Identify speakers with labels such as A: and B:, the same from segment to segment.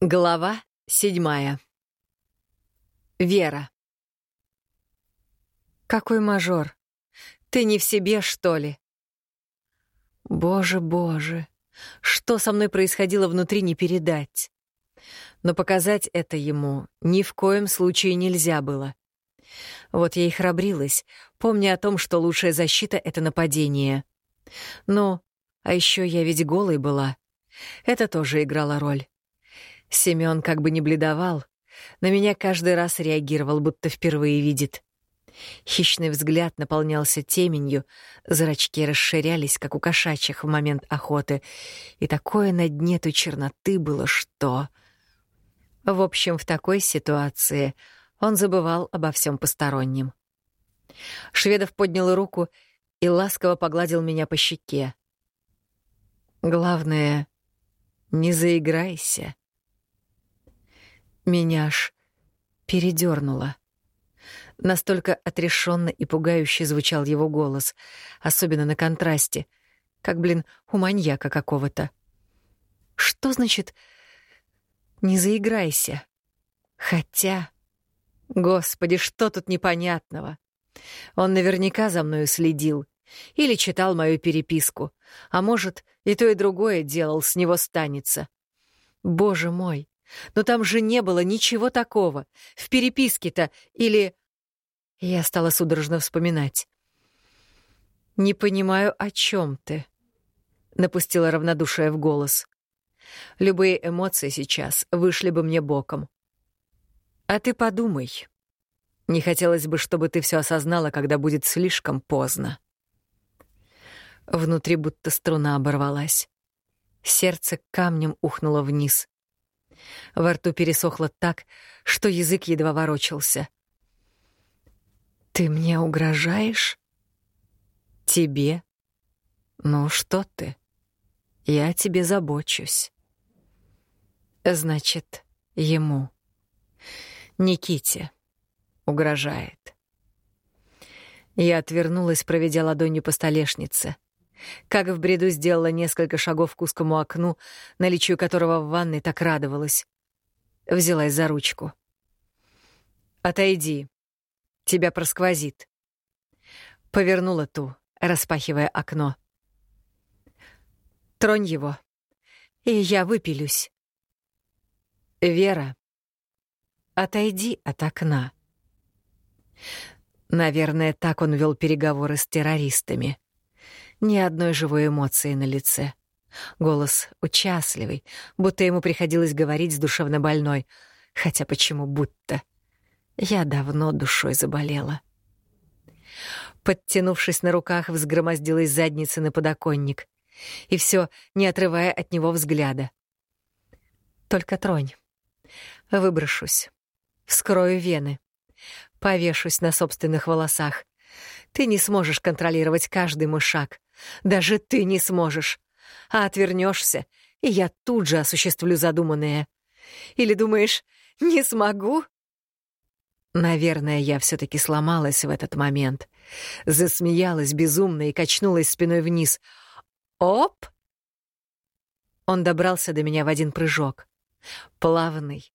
A: Глава седьмая. Вера. Какой мажор? Ты не в себе, что ли? Боже, боже, что со мной происходило внутри, не передать. Но показать это ему ни в коем случае нельзя было. Вот я и храбрилась, помня о том, что лучшая защита — это нападение. Ну, а еще я ведь голой была. Это тоже играло роль. Семён как бы не бледовал, на меня каждый раз реагировал, будто впервые видит. Хищный взгляд наполнялся теменью, зрачки расширялись, как у кошачьих в момент охоты, и такое на дне той черноты было, что... В общем, в такой ситуации он забывал обо всем постороннем. Шведов поднял руку и ласково погладил меня по щеке. «Главное, не заиграйся», меня аж передернуло. Настолько отрешенно и пугающе звучал его голос, особенно на контрасте, как, блин, у маньяка какого-то. Что значит «не заиграйся»? Хотя... Господи, что тут непонятного? Он наверняка за мною следил или читал мою переписку, а может, и то, и другое делал, с него станется. Боже мой, но там же не было ничего такого. В переписке-то или... Я стала судорожно вспоминать. «Не понимаю, о чем ты», — напустила равнодушие в голос. «Любые эмоции сейчас вышли бы мне боком». «А ты подумай. Не хотелось бы, чтобы ты все осознала, когда будет слишком поздно». Внутри будто струна оборвалась. Сердце камнем ухнуло вниз. Во рту пересохло так, что язык едва ворочался. «Ты мне угрожаешь?» «Тебе?» «Ну что ты? Я о тебе забочусь». «Значит, ему. Никите. Угрожает». Я отвернулась, проведя ладонью по столешнице — как в бреду сделала несколько шагов к узкому окну, наличию которого в ванной так радовалась. Взялась за ручку. «Отойди. Тебя просквозит». Повернула ту, распахивая окно. «Тронь его, и я выпилюсь». «Вера, отойди от окна». Наверное, так он вел переговоры с террористами. Ни одной живой эмоции на лице. Голос участливый, будто ему приходилось говорить с душевно больной. Хотя почему будто? Я давно душой заболела. Подтянувшись на руках, взгромоздилась задница на подоконник. И все, не отрывая от него взгляда. Только тронь. Выброшусь. Вскрою вены. Повешусь на собственных волосах. Ты не сможешь контролировать каждый мой шаг. Даже ты не сможешь. А отвернешься, и я тут же осуществлю задуманное. Или думаешь, не смогу? Наверное, я все таки сломалась в этот момент. Засмеялась безумно и качнулась спиной вниз. Оп! Он добрался до меня в один прыжок. Плавный,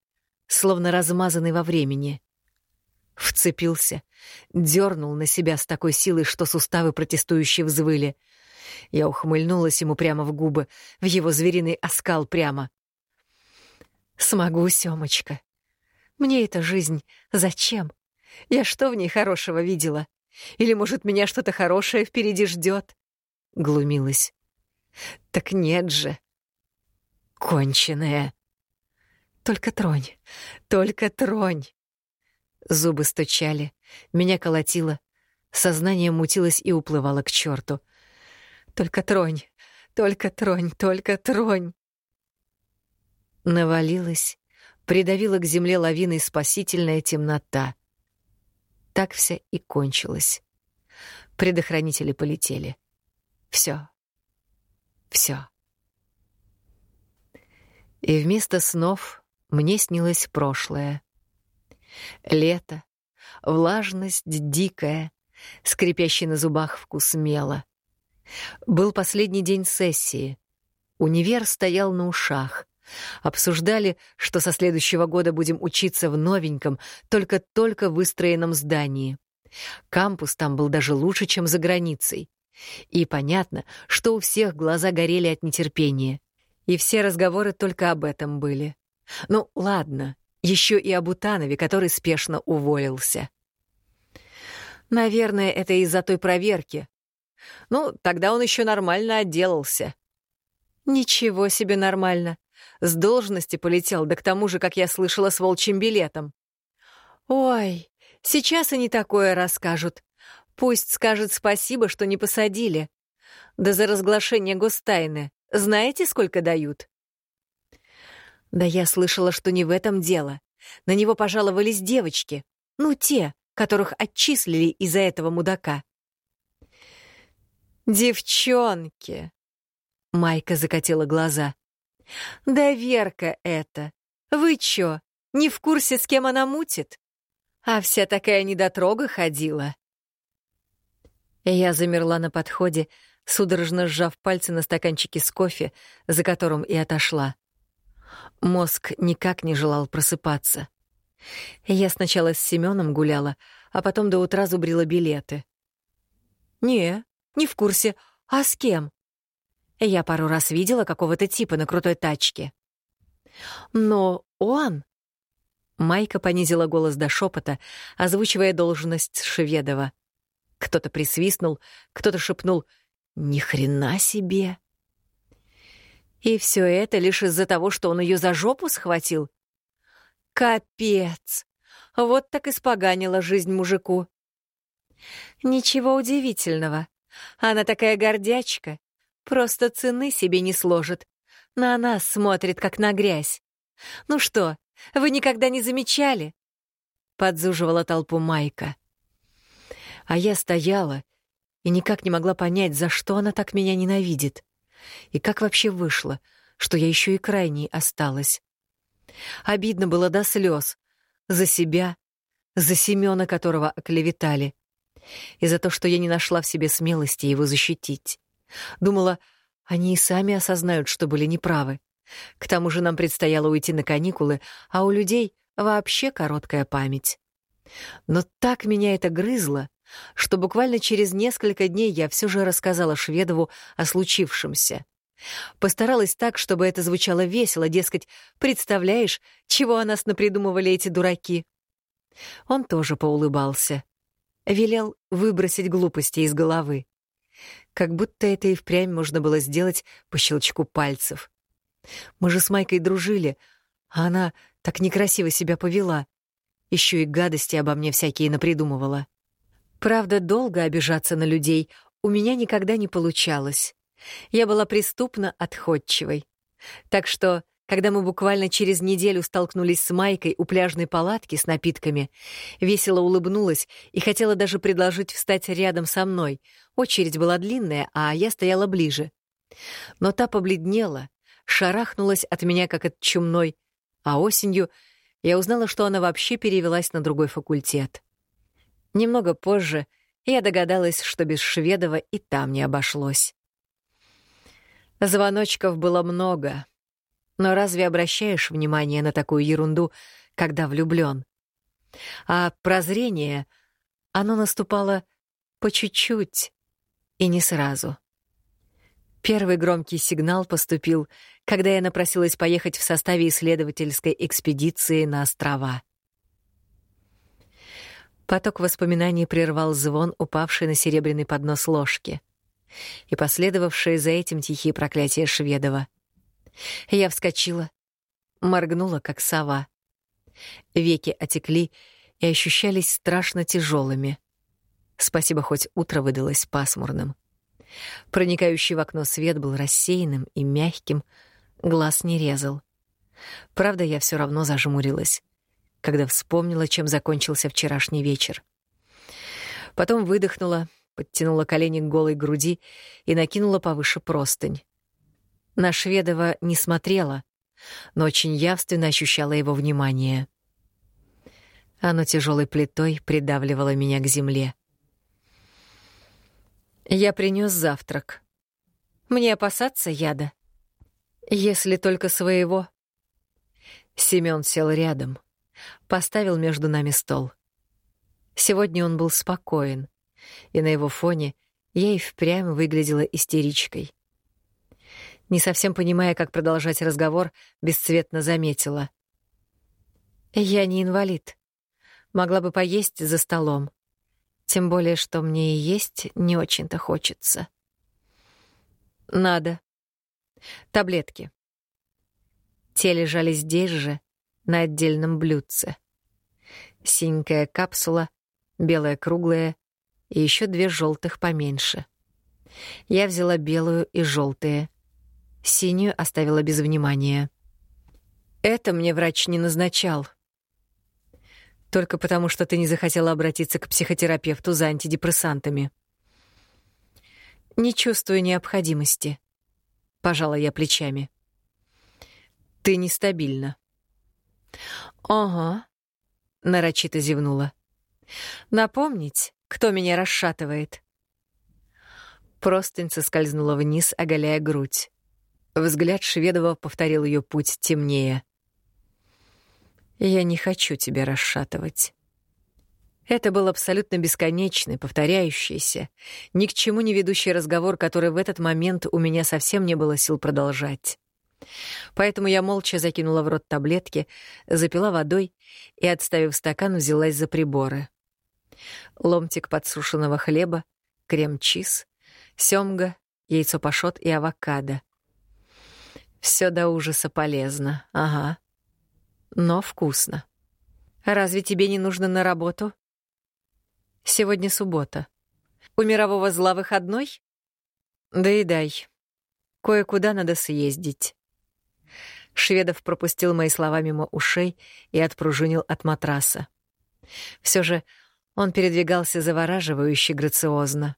A: словно размазанный во времени. Вцепился, дернул на себя с такой силой, что суставы протестующие взвыли. Я ухмыльнулась ему прямо в губы, в его звериный оскал прямо. «Смогу, Сёмочка. Мне эта жизнь зачем? Я что в ней хорошего видела? Или, может, меня что-то хорошее впереди ждет? Глумилась. «Так нет же. Конченая. Только тронь, только тронь». Зубы стучали, меня колотило, сознание мутилось и уплывало к черту. «Только тронь, только тронь, только тронь!» Навалилась, придавила к земле лавиной спасительная темнота. Так вся и кончилась. Предохранители полетели. Все. Все. И вместо снов мне снилось прошлое. Лето, влажность дикая, скрипящий на зубах вкус мела. Был последний день сессии. Универ стоял на ушах. Обсуждали, что со следующего года будем учиться в новеньком, только-только выстроенном здании. Кампус там был даже лучше, чем за границей. И понятно, что у всех глаза горели от нетерпения. И все разговоры только об этом были. Ну, ладно, еще и об Утанове, который спешно уволился. Наверное, это из-за той проверки. Ну, тогда он еще нормально отделался. Ничего себе нормально. С должности полетел, да к тому же, как я слышала, с волчьим билетом. Ой, сейчас и не такое расскажут. Пусть скажет спасибо, что не посадили. Да за разглашение гостайны. Знаете, сколько дают? Да я слышала, что не в этом дело. На него пожаловались девочки. Ну, те, которых отчислили из-за этого мудака. «Девчонки!» — Майка закатила глаза. «Да Верка это! Вы чё, не в курсе, с кем она мутит? А вся такая недотрога ходила!» Я замерла на подходе, судорожно сжав пальцы на стаканчике с кофе, за которым и отошла. Мозг никак не желал просыпаться. Я сначала с Семеном гуляла, а потом до утра зубрила билеты. «Не, не в курсе. А с кем?» Я пару раз видела какого-то типа на крутой тачке. «Но он...» Майка понизила голос до шепота, озвучивая должность Шведова. Кто-то присвистнул, кто-то шепнул «Ни хрена себе!» И все это лишь из-за того, что он ее за жопу схватил? Капец! Вот так испоганила жизнь мужику. Ничего удивительного. Она такая гордячка, просто цены себе не сложит. На нас смотрит, как на грязь. Ну что, вы никогда не замечали? Подзуживала толпу Майка. А я стояла и никак не могла понять, за что она так меня ненавидит. И как вообще вышло, что я еще и крайней осталась. Обидно было до слез. За себя, за Семена, которого оклеветали. И за то, что я не нашла в себе смелости его защитить. Думала, они и сами осознают, что были неправы. К тому же нам предстояло уйти на каникулы, а у людей вообще короткая память. Но так меня это грызло, что буквально через несколько дней я все же рассказала Шведову о случившемся. Постаралась так, чтобы это звучало весело, дескать, представляешь, чего о нас напридумывали эти дураки. Он тоже поулыбался. Велел выбросить глупости из головы. Как будто это и впрямь можно было сделать по щелчку пальцев. Мы же с Майкой дружили, а она так некрасиво себя повела. Еще и гадости обо мне всякие напридумывала. Правда, долго обижаться на людей у меня никогда не получалось. Я была преступно отходчивой. Так что, когда мы буквально через неделю столкнулись с Майкой у пляжной палатки с напитками, весело улыбнулась и хотела даже предложить встать рядом со мной. Очередь была длинная, а я стояла ближе. Но та побледнела, шарахнулась от меня, как от чумной, а осенью я узнала, что она вообще перевелась на другой факультет. Немного позже я догадалась, что без Шведова и там не обошлось. Звоночков было много. Но разве обращаешь внимание на такую ерунду, когда влюблён? А прозрение, оно наступало по чуть-чуть и не сразу. Первый громкий сигнал поступил, когда я напросилась поехать в составе исследовательской экспедиции на острова. Поток воспоминаний прервал звон, упавший на серебряный поднос ложки, и последовавшие за этим тихие проклятия Шведова. Я вскочила, моргнула, как сова. Веки отекли и ощущались страшно тяжелыми. Спасибо, хоть утро выдалось пасмурным. Проникающий в окно свет был рассеянным и мягким, глаз не резал. Правда, я все равно зажмурилась когда вспомнила, чем закончился вчерашний вечер. Потом выдохнула, подтянула колени к голой груди и накинула повыше простынь. На Шведова не смотрела, но очень явственно ощущала его внимание. Оно тяжелой плитой придавливало меня к земле. Я принес завтрак. Мне опасаться яда? Если только своего, Семён сел рядом, поставил между нами стол. Сегодня он был спокоен, и на его фоне я и впрямь выглядела истеричкой. Не совсем понимая, как продолжать разговор, бесцветно заметила. «Я не инвалид. Могла бы поесть за столом. Тем более, что мне и есть не очень-то хочется». «Надо. Таблетки». Те лежали здесь же, на отдельном блюдце. Синенькая капсула, белая круглая и еще две желтых поменьше. Я взяла белую и желтые. Синюю оставила без внимания. Это мне врач не назначал. Только потому, что ты не захотела обратиться к психотерапевту за антидепрессантами. Не чувствую необходимости. Пожала я плечами. Ты нестабильна. Ага. Нарочито зевнула. Напомнить, кто меня расшатывает. Простынь соскользнула вниз, оголяя грудь. Взгляд Шведова повторил ее путь темнее. «Я не хочу тебя расшатывать». Это был абсолютно бесконечный, повторяющийся, ни к чему не ведущий разговор, который в этот момент у меня совсем не было сил продолжать. Поэтому я молча закинула в рот таблетки, запила водой и, отставив стакан, взялась за приборы. Ломтик подсушенного хлеба, крем-чиз, семга, яйцо пашот и авокадо. Все до ужаса полезно, ага. Но вкусно. Разве тебе не нужно на работу? Сегодня суббота. У мирового зла выходной? Да и дай. Кое-куда надо съездить. Шведов пропустил мои слова мимо ушей и отпружинил от матраса. Все же он передвигался завораживающе грациозно.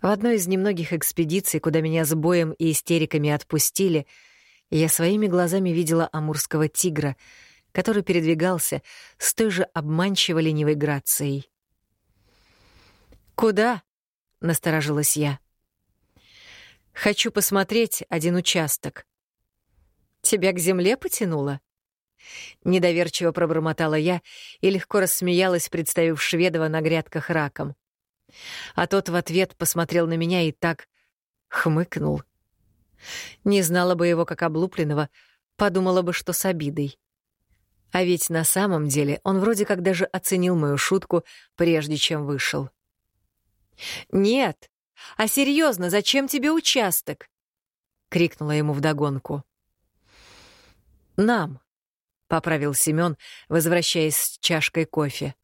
A: В одной из немногих экспедиций, куда меня с боем и истериками отпустили, я своими глазами видела амурского тигра, который передвигался с той же обманчиво ленивой грацией. «Куда?» — насторожилась я. «Хочу посмотреть один участок». «Тебя к земле потянуло?» Недоверчиво пробормотала я и легко рассмеялась, представив Шведова на грядках раком. А тот в ответ посмотрел на меня и так хмыкнул. Не знала бы его как облупленного, подумала бы, что с обидой. А ведь на самом деле он вроде как даже оценил мою шутку, прежде чем вышел. «Нет! А серьезно, зачем тебе участок?» — крикнула ему вдогонку. «Нам», — поправил Семён, возвращаясь с чашкой кофе.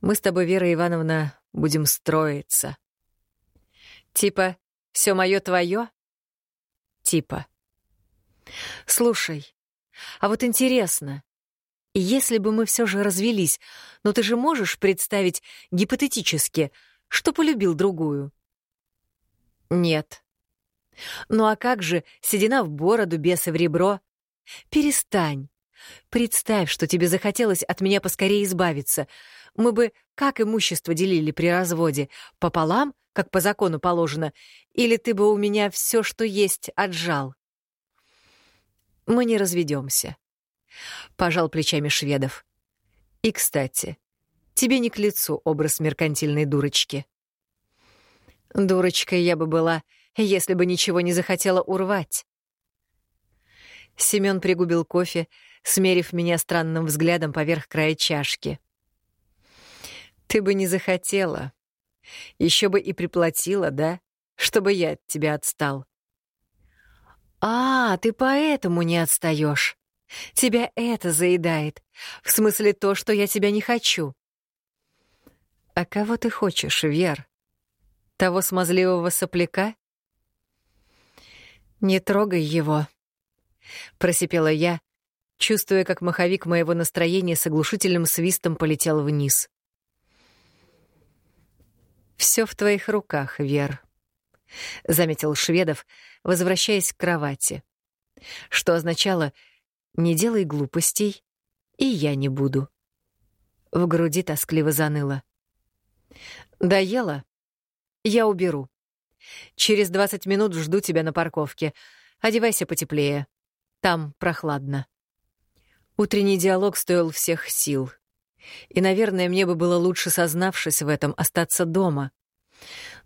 A: «Мы с тобой, Вера Ивановна, будем строиться. Типа, все мое твое? Типа. Слушай, а вот интересно, если бы мы все же развелись, но ты же можешь представить гипотетически, что полюбил другую? Нет. Ну а как же седина в бороду, бесы в ребро? Перестань. Представь, что тебе захотелось от меня поскорее избавиться. Мы бы как имущество делили при разводе? Пополам, как по закону положено? Или ты бы у меня все, что есть, отжал? Мы не разведемся. Пожал плечами шведов. И, кстати, тебе не к лицу образ меркантильной дурочки. Дурочкой я бы была, если бы ничего не захотела урвать. Семён пригубил кофе, смерив меня странным взглядом поверх края чашки. «Ты бы не захотела. Еще бы и приплатила, да? Чтобы я от тебя отстал». «А, ты поэтому не отстаешь. Тебя это заедает. В смысле то, что я тебя не хочу». «А кого ты хочешь, Вер? Того смазливого сопляка?» «Не трогай его», — просипела я, чувствуя, как маховик моего настроения с оглушительным свистом полетел вниз. «Все в твоих руках, Вер», — заметил Шведов, возвращаясь к кровати, что означало «не делай глупостей, и я не буду». В груди тоскливо заныло. «Доела? Я уберу. Через двадцать минут жду тебя на парковке. Одевайся потеплее. Там прохладно». Утренний диалог стоил всех сил. И, наверное, мне бы было лучше, сознавшись в этом, остаться дома.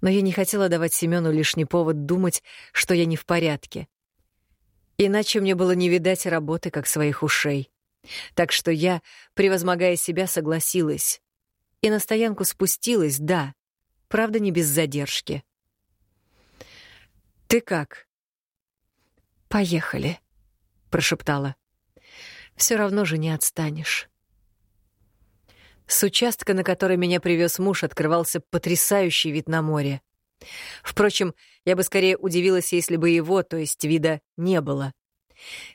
A: Но я не хотела давать Семену лишний повод думать, что я не в порядке. Иначе мне было не видать работы, как своих ушей. Так что я, превозмогая себя, согласилась. И на стоянку спустилась, да, правда, не без задержки. «Ты как?» «Поехали», — прошептала. Все равно же не отстанешь». С участка, на который меня привез муж, открывался потрясающий вид на море. Впрочем, я бы скорее удивилась, если бы его, то есть вида, не было.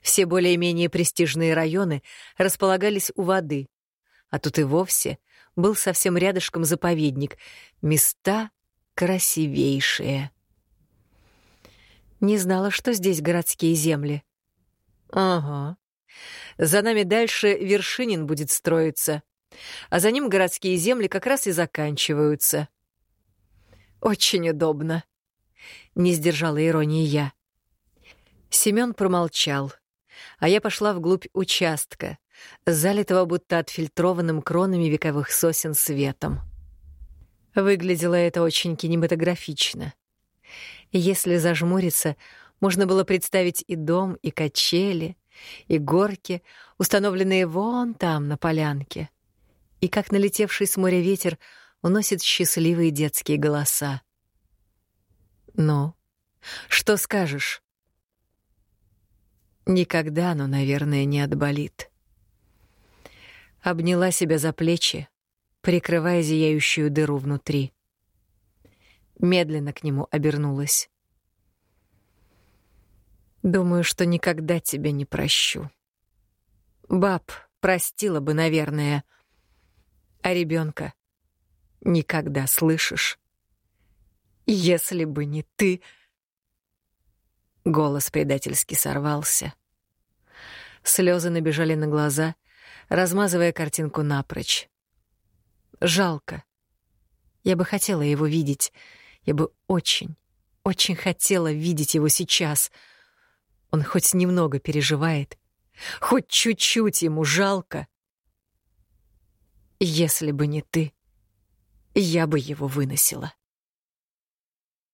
A: Все более-менее престижные районы располагались у воды, а тут и вовсе был совсем рядышком заповедник. Места красивейшие. Не знала, что здесь городские земли. Ага. За нами дальше Вершинин будет строиться, а за ним городские земли как раз и заканчиваются. Очень удобно. Не сдержала иронии я. Семён промолчал, а я пошла вглубь участка, залитого будто отфильтрованным кронами вековых сосен светом. Выглядело это очень кинематографично. Если зажмуриться, можно было представить и дом, и качели, и горки, установленные вон там, на полянке, и как налетевший с моря ветер уносит счастливые детские голоса. «Ну, что скажешь?» Никогда оно, наверное, не отболит. Обняла себя за плечи, прикрывая зияющую дыру внутри. Медленно к нему обернулась. Думаю, что никогда тебя не прощу. Баб простила бы, наверное. А ребенка никогда, слышишь? Если бы не ты... Голос предательски сорвался. Слезы набежали на глаза, размазывая картинку напрочь. Жалко. Я бы хотела его видеть. Я бы очень, очень хотела видеть его сейчас — он хоть немного переживает, хоть чуть-чуть ему жалко. Если бы не ты, я бы его выносила.